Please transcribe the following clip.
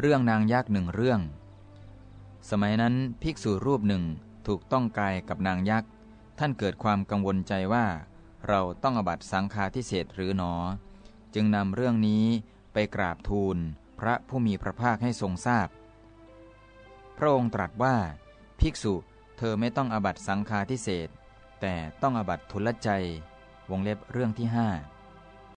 เรื่องนางยักษ์หนึ่งเรื่อง สมัยนั้นภิกษุรูปหนึ่งถูกต้องกายกับนางยักษ์ ท่านเกิดความกังวลใจว่า เราต้องอบัตสังฆาทิเศษหรือหนอ จึงนำเรื่องนี้ไปกราบทูลพระผู้มีพระภาคให้ทรงทราบพพระองค์ตรัสว่า ภิกษุเธอไม่ต้องอบัตสังฆาทิเศษแต่ต้องอบัตทุลใจ วงเล็บเรื่องที่ห้า